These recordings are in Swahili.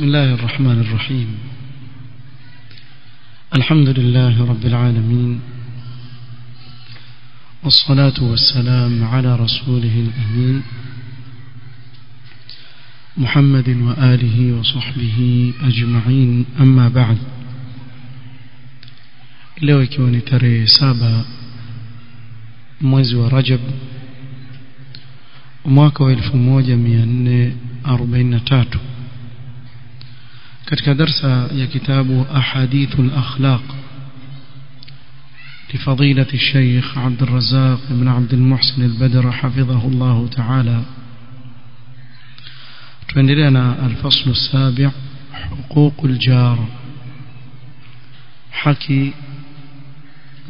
بسم الله الرحمن الرحيم. الحمد لله رب العالمين. والصلاة والسلام على رسوله الأمين. محمد وآله وصحبه أجمعين. أما بعد. leo ikiwa ni tarehe saba mwezi wa Rajab mwaka wa 1443 katika darsa ya kitabu ahadithul akhlaq لفضيلة الشيخ عبد الرزاق بن عبد المحسن البدر حفظه الله تعالى تندلنا الفصل السابع حقوق الجار حكي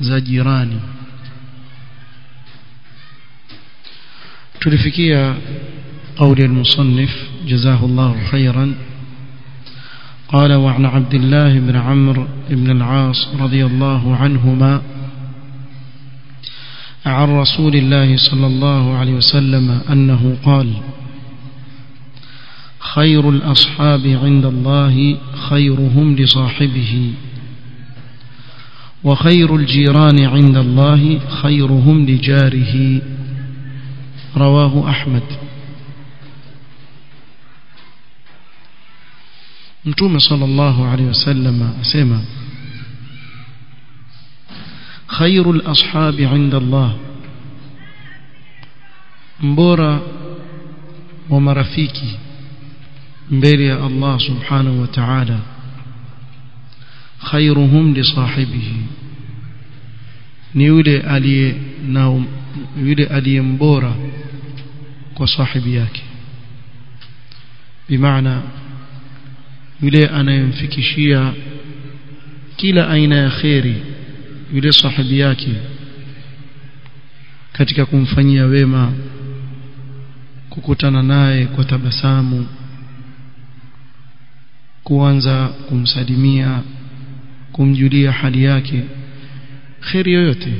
زجيراني تلفكية قول المصنف جزاه الله خيرا قال وعن عبد الله بن عمرو بن العاص رضي الله عنهما عن رسول الله صلى الله عليه وسلم أنه قال خير الأصحاب عند الله خيرهم لصاحبه وخير الجيران عند الله خيرهم لجاره رواه أحمد. Mtume sallallahu alaihi wasallam asema khairul ashabi inda Allah mbora wa marafiki mbele ya Allah subhanahu wa ta'ala khairuhum li sahibihi ni yule aliye na yule aliye mbora kwa sahibi yake bimaana yule anayemfikishia kila aina ya kheri yule sahibi yake katika kumfanyia wema kukutana naye kwa tabasamu kuanza kumsalimia kumjulia hali yake kheri yoyote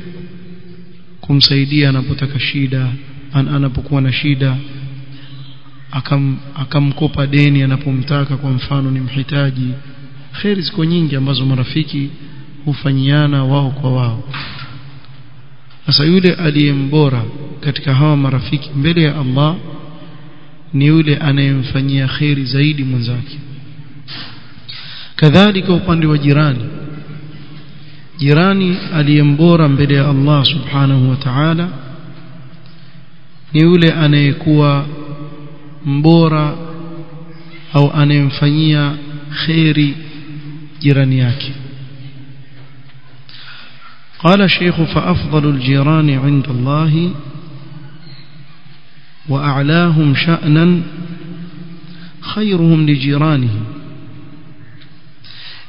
kumsaidia anapotaka shida an, anapokuwa na shida akam akamkopa deni anapomtaka kwa mfano ni mhitaji. Kheri ziko nyingi ambazo marafiki hufanyiana wao kwa wao. Sasa yule aliyembora katika hawa marafiki mbele ya Allah ni yule anayemfanyia kheri zaidi mwenzake. Kadhalika upande wa jirani. Jirani aliyembora mbele ya Allah subhanahu wa ta'ala ni yule anayekuwa mbora au anayemfanyia kheri jirani yake. قال الشيخ فأفضل الجيران عند الله وأعلاهم شأنا خيرهم لجيرانه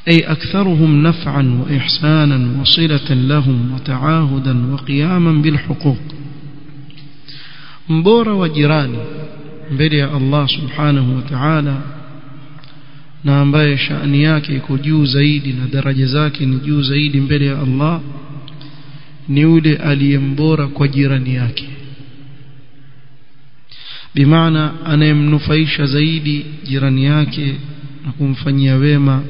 أي أكثرهم نفعا وإحسانا وصلة لهم وتعاهدا وقياما بالحقوق مبورة وجيراني mbele ya Allah subhanahu wa ta'ala na ambaye shani yake iko juu zaidi na daraja zake ni juu zaidi mbele ya Allah ni yule aliyembora kwa jirani yake. Bimaana anayemnufaisha zaidi jirani yake na kumfanyia wema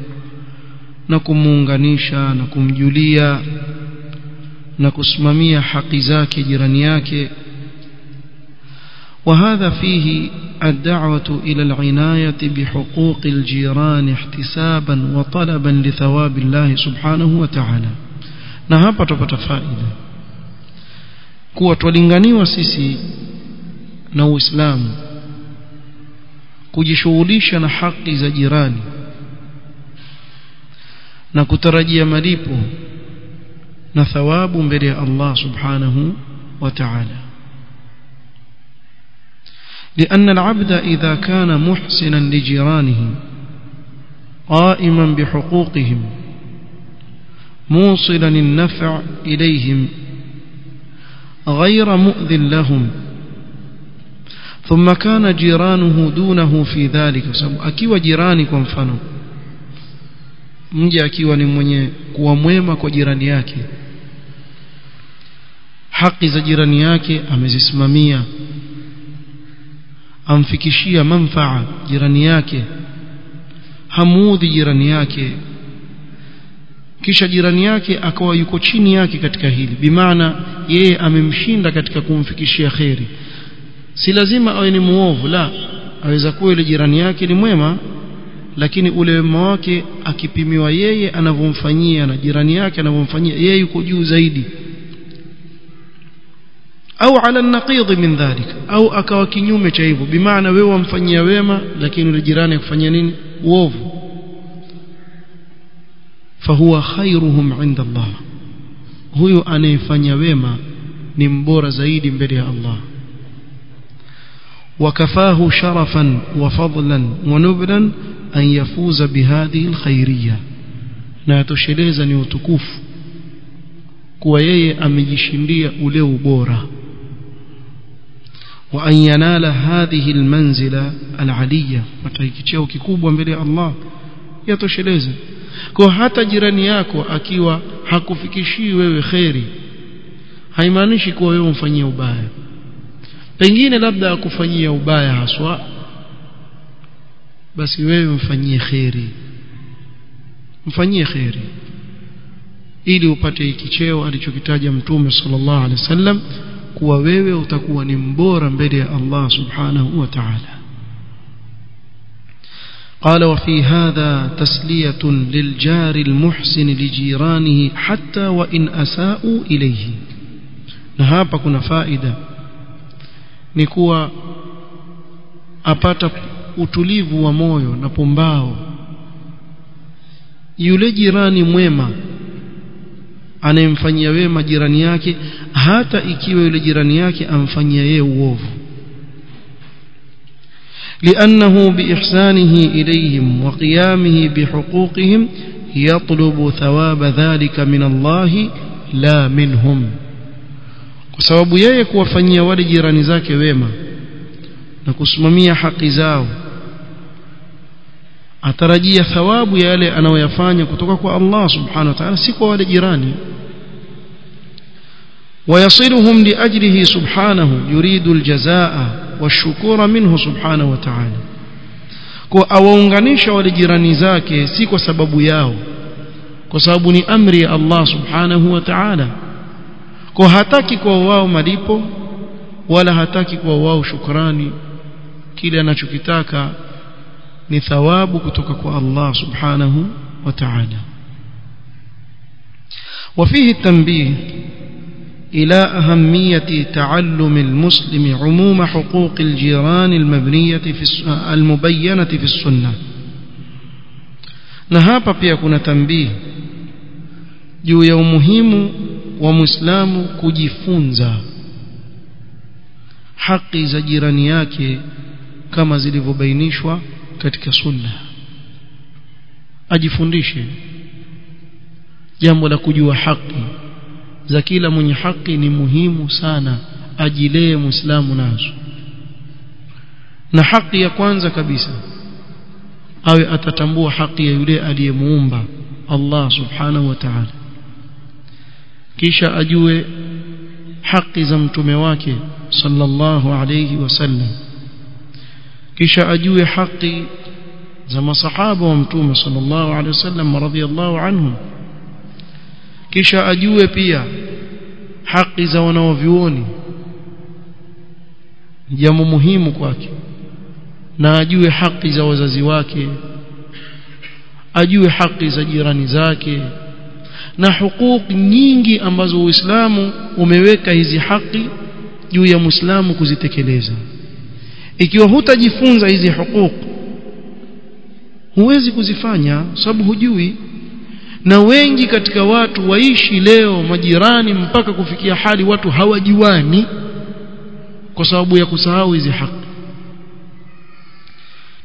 na kumuunganisha na kumjulia na kusimamia haki zake jirani yake وهذا فيه الدعوة إلى العناية بحقوق الجيران احتسابا وطلبا لثواب الله سبحانه وتعالى. نهابة فتفائدة كوة ولنغني وسيسي نو إسلام kujishughulisha haki za jirani na kutarajia malipo na thawabu mbele ya Allah subhanahu wa ta'ala. لأن العبد إذا كان محسنا لجيرانه قائما بحقوقهم موصلا النفع إليهم غير مؤذ لهم ثم كان جيرانه دونه في ذلك. أكيو جيراني كنفنو نجي أكيو نمني كواموما كو جيرانياك حق زجيرانياك أمزي سمامياك amfikishia manfaa jirani yake hamudhi jirani yake. Kisha jirani yake akawa yuko chini yake katika hili bimaana yeye amemshinda katika kumfikishia kheri. Si lazima awe ni muovu la aweza kuwa yule jirani yake ni mwema lakini ule wema wake akipimiwa yeye anavyomfanyia na jirani yake anavyomfanyia yeye yuko juu zaidi au ala naqidh min dhalik au akawa kinyume cha hivyo bimaana wewe wamfanyia wema lakini yule jirani akufanyia nini uovu fahuwa khairuhum inda Allah huyo anayefanya wema ni mbora zaidi mbele ya Allah وكفاه شرفا وفضلا ونبلا أن يفوز بهذه الخيرية na tosheleza ni utukufu kuwa yeye amejishindia ينال هذه almanzila alaliya mataikicheo kikubwa mbele ya Allah yatosheleza kwa hata jirani yako akiwa hakufikishii wewe kheri haimaanishi kuwa wewe umfanyia ubaya. Pengine labda akufanyia ubaya haswa basi wewe mfanyie khairi mfanyie kheri. Ili upate hiki cheo alichokitaja mtume sallallahu alaihi wasallam kuwa wewe utakuwa ni mbora mbele ya Allah subhanahu wa ta'ala قال وفي هذا تسلية للجار المحسن لجيرانه حتى وإن أساءوا إليه نهابا كنا فائدة نكوى أبات utulivu wa moyo na pumbao yule jirani mwema anayemfanyia wema jirani yake hata ikiwa yule jirani yake amfanyia yeye uovu لأنه بإحسانه إليهم وقيامه بحقوقهم يطلب ثواب ذلك من الله لا منهم kwa sababu yeye kuwafanyia wale jirani zake wema na kusimamia haki zao atarajia thawabu ya yale anayoyafanya kutoka kwa Allah subhanahu wa ta'ala si kwa wale jirani ويصلهم لأجله سبحانه يريد الجزاء والشكور منه سبحانه وتعالى kwa awaunganisha wale jirani zake si kwa sababu yao kwa sababu ni amri ya Allah subhanahu wa ta'ala kwa hataki kwa wao malipo wala hataki kwa wao shukrani kile anachokitaka ni thawabu kutoka kwa Allah subhanahu wa ta'ala وفيه التنبيه إلى أهمية تعلم المسلم عموم حقوق الجيران المبنية في المبينة في السنة نهابا pia kuna tambii juu ya umuhimu wa muislamu kujifunza haki za jirani yake kama zilivyobainishwa katika sunna. Ajifundishe jambo la kujua haki za kila mwenye haki ni muhimu sana ajilee muislamu nazo. Na haki ya kwanza kabisa awe atatambua haki ya yule aliyemuumba Allah subhanahu wa ta'ala. Kisha ajue haki za mtume wake sallallahu alayhi wasallam kisha ajue haki za masahaba wa mtume sallallahu alaihi wasallam radhiyallahu anhum kisha ajue pia haki za wanaovyuoni. Jambo muhimu kwake. Na ajue haki za wazazi wake. Ajue haki za jirani zake. Na hukuki nyingi ambazo Uislamu umeweka hizi haki juu ya Muislamu kuzitekeleza ikiwa hutajifunza hizi hukuku huwezi kuzifanya sababu hujui. Na wengi katika watu waishi leo majirani mpaka kufikia hali watu hawajiwani kwa sababu ya kusahau hizi haki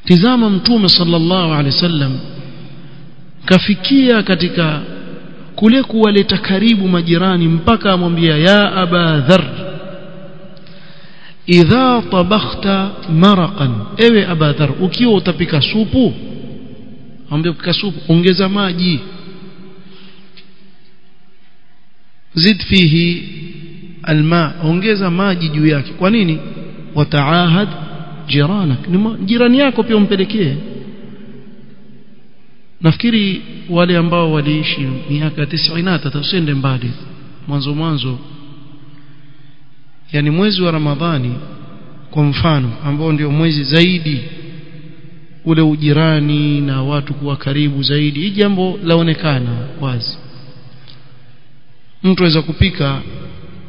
tizama mtume sallallahu alaihi wasallam kafikia katika kule kuwaleta karibu majirani mpaka amwambia ya aba dhar idha tabakhta maraqan. Ewe aba dhar ukiwa utapika supu ambia kupika supu ongeza maji. Zid fihi alma ongeza maji juu yake. Kwa nini? Wataahad jiranak. Jirani yako pia umpelekee. Nafikiri wale ambao waliishi miaka 90 tatusende mbali. Mwanzo mwanzo yani mwezi wa Ramadhani kwa mfano ambao ndio mwezi zaidi ule ujirani na watu kuwa karibu zaidi hii jambo laonekana wazi. Mtu aweza kupika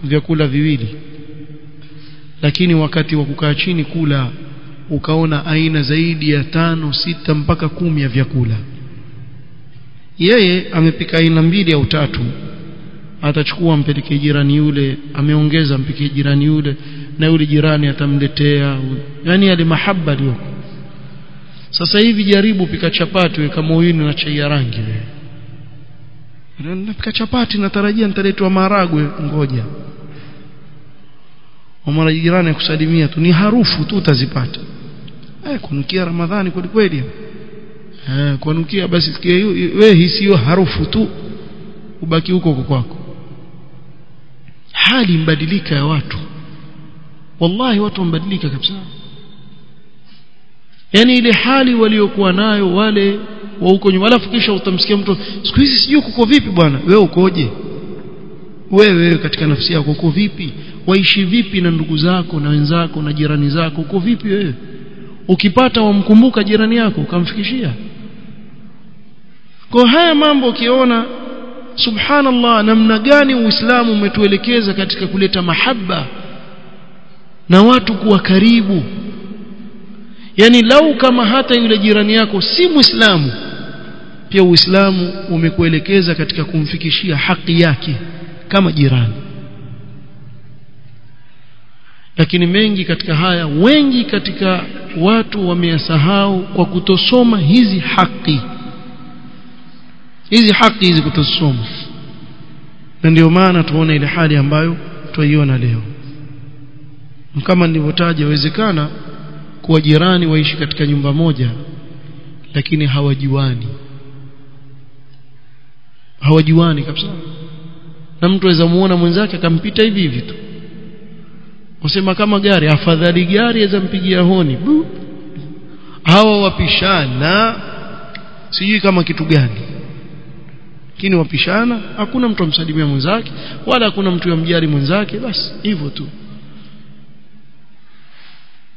vyakula viwili lakini wakati wa kukaa chini kula ukaona aina zaidi ya tano sita mpaka kumi ya vyakula. Yeye amepika aina mbili au tatu atachukua mpelekee jirani yule ameongeza mpeke jirani yule na yule jirani atamletea. Yani yale mahaba aliyoko. Sasa hivi jaribu pika chapati weka moyoni na chai ya rangi wewe. Napika chapati natarajia nitaletwa maharagwe ngoja. Umara jirani akusalimia tu ni harufu tu utazipata. Eh kunukia ramadhani kweli kweli. Eh kunukia basi sikia wewe hisiyo harufu tu. Ubaki huko kwako hali mbadilika ya watu. Wallahi watu wambadilika kabisa. Yani ile hali waliokuwa nayo wale wa huko nyuma. Alafu kisha utamsikia mtu siku hizi sijui kuko vipi bwana. Wewe ukoje? Wewe wewe katika nafsi yako uko vipi? Waishi vipi na ndugu zako na wenzako na jirani zako? Uko vipi wewe? Ukipata wamkumbuka jirani yako ukamfikishia. Kwa haya mambo ukiona subhanallah namna gani uislamu umetuelekeza katika kuleta mahaba na watu kuwa karibu. Yani lau kama hata yule jirani yako si muislamu pia uislamu umekuelekeza katika kumfikishia haki yake kama jirani. Lakini mengi katika haya wengi katika watu wameyasahau kwa kutosoma hizi haki hizi haki hizi kutusumu na ndio maana tuone ile hali ambayo tuiona leo. Kama nilivyotaja inawezekana kuwa jirani waishi katika nyumba moja lakini hawajuani. Hawajuani kabisa. Na mtu aweza muona mwenzake akampita hivi hivi tu. Usema kama gari afadhali gari aweza mpigia honi. Hawa wapishana. Sijui kama kitu gani lakini wapishana hakuna mtu amsalimia mwenzake wala hakuna mtu yamjali mwenzake basi hivyo tu.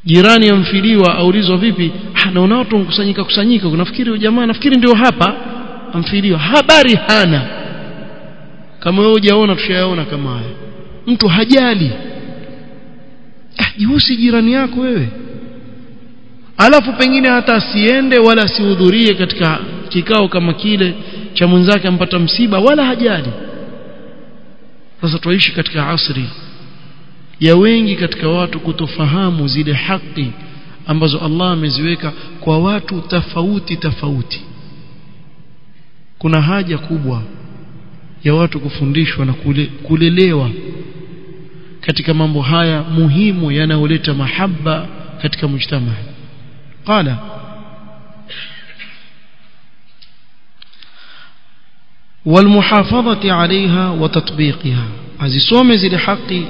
Jirani amfiliwa aulizwa vipi? Anaona watu mkusanyika kusanyika unafikiri jamaa nafikiri ndio hapa amfiliwa. Habari hana. Kama wewe hujaona tushayaona kama haya. Mtu hajali. Ah jihusi jirani yako wewe. Alafu pengine hata asiende wala asihudhurie katika kikao kama kile cha mwenzake ampata msiba wala hajali. Sasa tuishi katika asri ya wengi katika watu kutofahamu zile haki ambazo Allah ameziweka kwa watu tofauti tofauti. Kuna haja kubwa ya watu kufundishwa na kule, kulelewa katika mambo haya muhimu yanayoleta mahaba katika mujtama. Qala والمحافظة عليها وتطبيقها azisome zile haki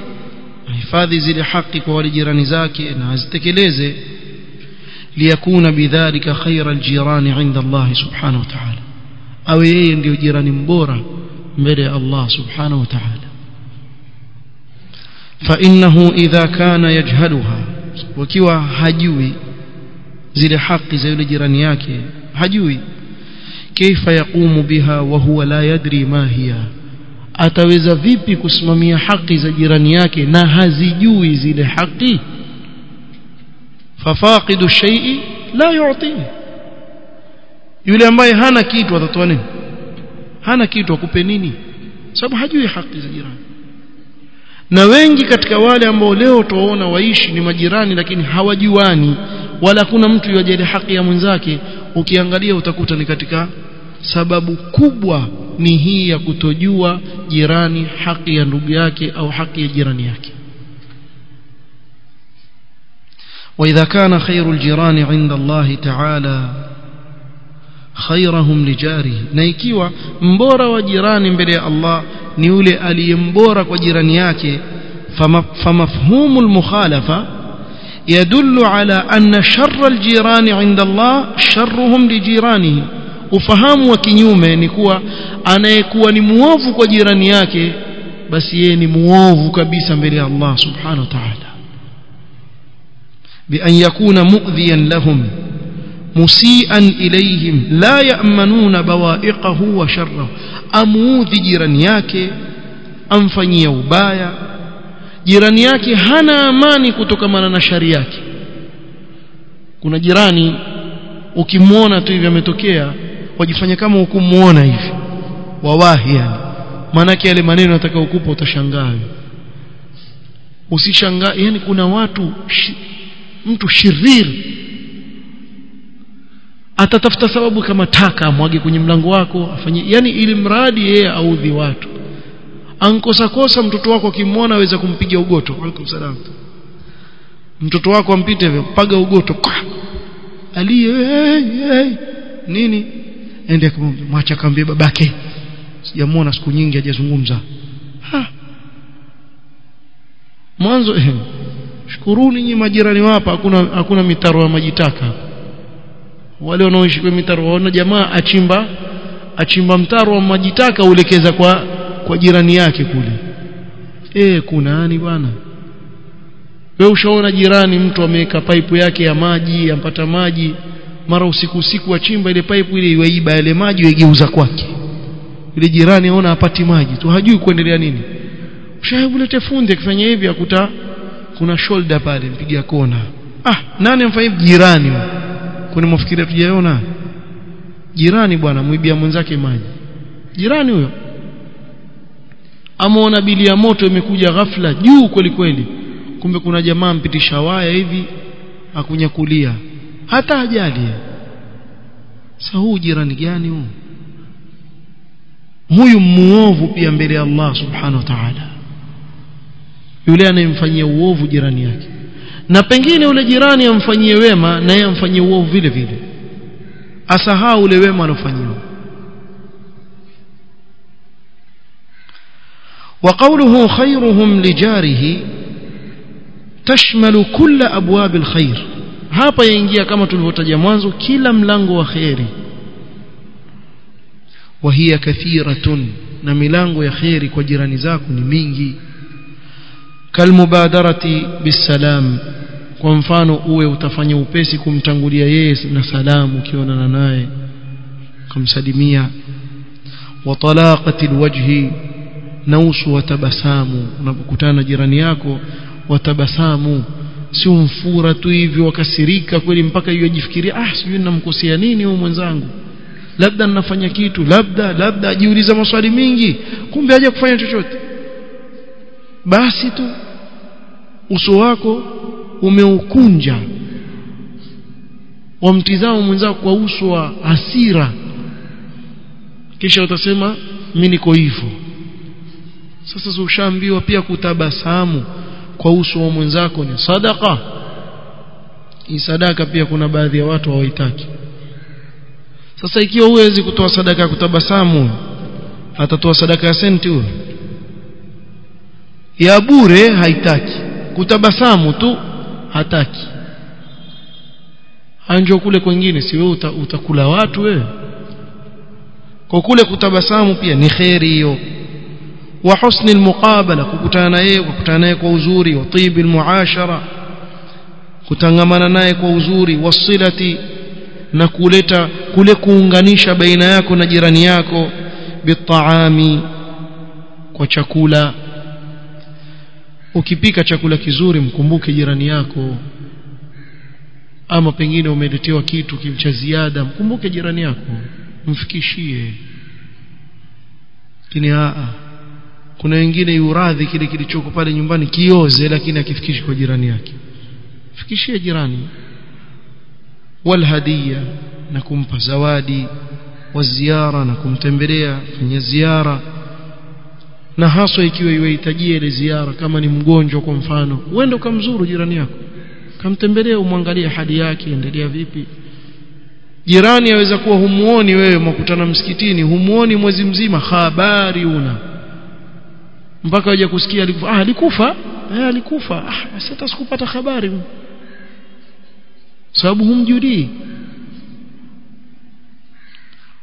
hifadhi zile haki kwa wale jirani zake na azitekeleze liyakuna bidhalika khaira aljirani inda Allah subhanahu wa ta'ala awe yeye ndio jirani mbora mbele ya Allah subhanahu wa ta'ala فإنه إذا كان يجهلها وكوا hajui zile haki za yule jirani yake hajui kaifa yaqumu biha wa huwa la yadri ma hiya. Ataweza vipi kusimamia haki za jirani yake na hazijui zile haki? Fafaqidu shay'i la yu'ti. Yule ambaye hana kitu atatoa nini? Hana kitu akupe nini? Sababu hajui haki za jirani. Na wengi katika wale ambao leo tuwaona waishi ni majirani lakini hawajuani. Wala kuna mtu yajali haki ya mwenzake ukiangalia utakuta ni katika sababu kubwa ni hii ya kutojua jirani haki ya ndugu yake au haki ya jirani yake وإذا كان خير الجيران عند الله تعالى خيرهم لجاره na ikiwa mbora wa jirani mbele ya Allah ni yule aliyembora kwa jirani yake فمفهوم المخالفة يدل على أن شر الجيران عند الله شرهم لجيرانه ufahamu wa kinyume ni kuwa anayekuwa ni muovu kwa jirani yake basi yeye ni muovu kabisa mbele ya Allah subhanahu wa ta'ala بأن يكون مؤذيا لهم مسيئا إليهم لا يأمنون بوائقه وشره أموذي jirani yake amfanyia ubaya jirani yake hana amani kutokamana na shari yake. Kuna jirani ukimwona tu hivi ametokea wajifanya kama ukumuona hivi. Wawahi yani. Maanake yale maneno atakayokupa utashangaa. Usishangaa yani kuna watu shi, mtu shiriri atatafuta sababu kama taka amwage kwenye mlango wako afanye yani ili mradi yeye audhi watu ankosa kosa mtoto wako akimwona aweza kumpiga ugoto. Alaikum mtoto wako ampite hivyo paga ugoto. Aliye hey, hey. nini? Ende kumwambia mwacha kaambie babake. Sijamuona siku nyingi hajazungumza. Mwanzo eh, shukuruni nyinyi majirani wapa hakuna hakuna mitaro ya maji taka. Wale wanaoishi kwa mitaro waona jamaa achimba achimba mtaro wa maji taka uelekeza kwa kwa jirani yake kule. Eh kuna nani bwana. Wewe ushaona jirani mtu ameweka pipe yake ya maji ampata maji mara usiku usiku achimba ile pipe ile iwaiba yale maji yaigeuza kwake. Ile jirani aona apati maji tu hajui kuendelea nini. Ushaibulete fundi akifanya hivi akuta kuna shoulder pale mpiga kona. Ah nani amfanya jirani. Kwani mwafikiria tujaona? Jirani bwana mwibia mwenzake maji. Jirani huyo ameona bili ya moto imekuja ghafla juu kweli kweli. Kumbe kuna jamaa mpitisha waya hivi akunyakulia. Hata ajali sasa huu jirani gani huu? Huyu muovu pia mbele ya Allah subhanahu wa ta'ala. Yule anayemfanyia uovu jirani yake. Na pengine yule jirani amfanyie wema na yeye amfanyie uovu vile vile. Asahau ule wema alofanyiwa وقوله خيرهم لجاره تشمل كل أبواب الخير hapa yaingia kama tulivyotaja mwanzo kila mlango wa khairi وهي كثيرة na milango ya khairi kwa jirani zako ni mingi kalmubadarati bisalam kwa mfano uwe utafanya upesi kumtangulia yeye na salamu ukionana naye kumsalimia wa talaqati alwajhi na uso wa tabasamu. Unapokutana na jirani yako watabasamu sio mfura tu hivyo wakasirika kweli mpaka yeye ajifikirie ah sijui ninamkosea nini huyu mwenzangu. Labda ninafanya kitu labda labda ajiuliza maswali mingi kumbe haja kufanya chochote. Basi tu uso wako umeukunja. Wamtizama mwenzako kwa uso wa hasira. Kisha utasema mimi niko hivyo sasa ushaambiwa pia kutabasamu kwa uso wa mwenzako ni sadaka hii sadaka pia kuna baadhi ya watu hawaitaki. Sasa ikiwa huwezi kutoa sadaka ya kutabasamu atatoa sadaka ya senti huyo? Ya bure haitaki. Kutabasamu tu hataki. Anjo kule kwingine si wewe uta, utakula watu wewe? Kwa kule kutabasamu pia ni kheri hiyo wa husni almuqabala kukutana naye kukutana naye kwa uzuri wa tibi almuashara kutangamana naye kwa uzuri wasilati na kuleta kule kuunganisha baina yako na jirani yako bitaami kwa chakula. Ukipika chakula kizuri mkumbuke jirani yako. Ama pengine umeletewa kitu kimcha ziada mkumbuke jirani yako mfikishie. Lakini kuna wengine yuradhi kile kilichoko pale nyumbani kioze lakini akifikishi kwa jirani yake. Fikishie jirani walhadiya na kumpa zawadi wa ziara na kumtembelea fanya ziara. Na haswa ikiwa iwahitajia ile ziara kama ni mgonjwa kwa mfano uende ukamzuru jirani yako. Kamtembelea umwangalie hali yake endelea vipi. Jirani aweza kuwa humuoni wewe mwakutana msikitini humuoni mwezi mzima habari una mpaka waje kusikia ah alikufa? Eh alikufa. Ah sasa sikupata habari. Sababu humjudii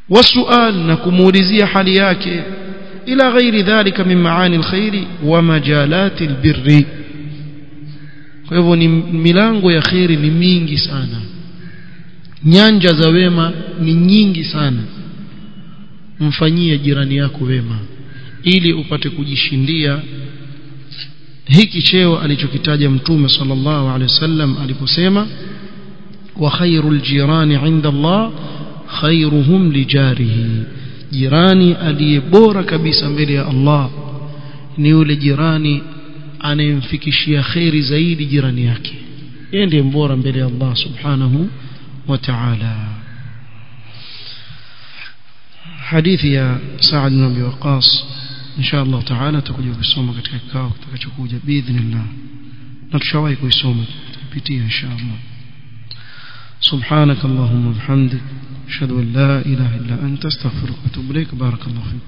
wasual na kumuulizia hali yake. Ila ghairi dhalika min maani alkhairi wa majalati albirri. Kwa hivyo ni milango ya khairi ni mingi sana. Nyanja za wema ni nyingi sana. Mfanyie jirani yako wema ili upate kujishindia hiki cheo alichokitaja mtume sallallahu alaihi wasallam aliposema wa khairul jirani inda Allah khairuhum lijarihi jirani aliye bora kabisa mbele ya Allah ni yule jirani anayemfikishia khairi zaidi jirani yake. Yeye ndiye mbora mbele ya Allah subhanahu wa ta'ala. Hadithi ya Sa'd ibn Abi Waqqas insha Allah taala tutakuja kusoma katika kikao kitakachokuja biidhnillah na tushawahi kuisoma tupitia insha Allah سبحانك اللهم وبحمدك اشهد ان لا اله الا انت استغفرك واتوب اليك بارك الله فيك